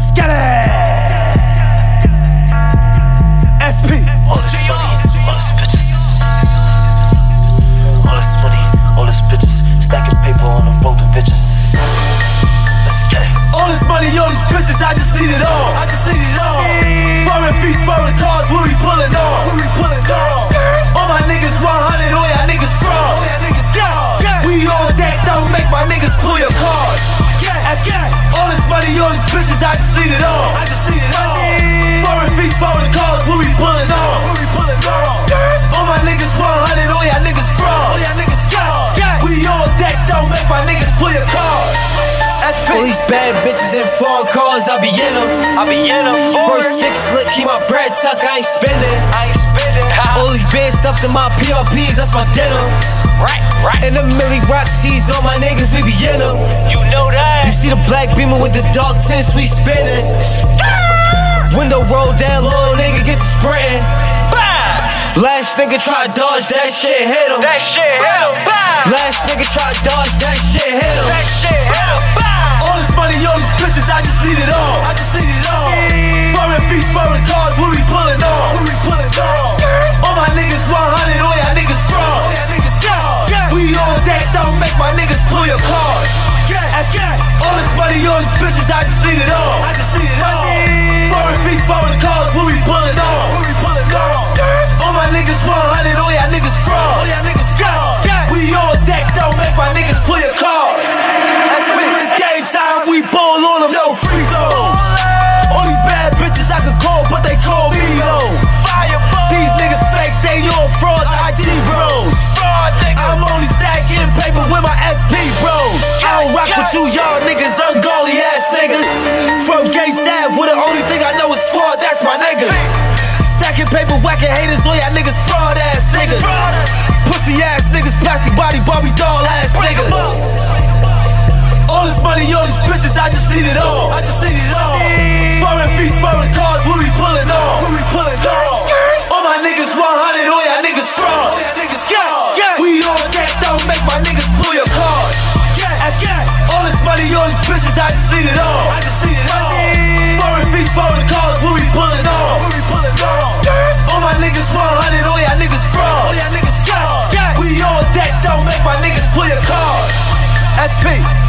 Let's get it. SP. All this money, all this bitches. All this money, all this bitches. Stacking paper on the road to bitches. Let's get it. All this money, all these bitches, I just need it all. I just need it all. Foreign feet, foreign cars, where we pulling on? Where we pulling on? All my niggas 100, all y'all niggas fraud. We on deck, don't make my niggas. All this money, all these bitches, I just need it all. I just need it all. Foreign feet, foreign cars, we pulling on? We pulling on? All my niggas 100, all y'all niggas fraud. All y'all niggas fraud. We on deck, don't make my niggas pull your card. All these bad bitches in foreign cars, I be in them. I be in a First six slick, keep my bread tuck, I ain't spending. I ain't spending. All these bands stuffed in my PRPs, that's my denim. Right, right. And the Millie Rock tees, all my niggas, we be in them. You know that. You see the black beamer with the dark tints, we spinning. Window roll down, little nigga get to sprinting. Last nigga try to dodge, that shit hit him. That shit hit him. Last nigga try to dodge, that shit hit him. No free throws. All these bad bitches I could call, but they call me though. Fireball. These niggas fake, they all frauds, IG bros. Fraud. I'm only stacking paper with my SP bros. I don't rock with you, y'all niggas, ungodly ass niggas. From Gates Ave, where the only thing I know is squad, that's my niggas. Stacking paper, whacking haters, all y'all niggas fraud ass niggas. Just need it all. I just need it all. Foreign feet, foreign cars, we pulling on? We pulling on? All my niggas 100, all y'all niggas fraud. We on deck, don't make my niggas pull your cards. All this money, all these bitches, I just need it all. I just need it all. Foreign feet, foreign cars, we pulling on? We pulling on? All my niggas 100, all y'all niggas fraud. All y'all niggas fraud. We on deck, don't make my niggas pull your card. SP.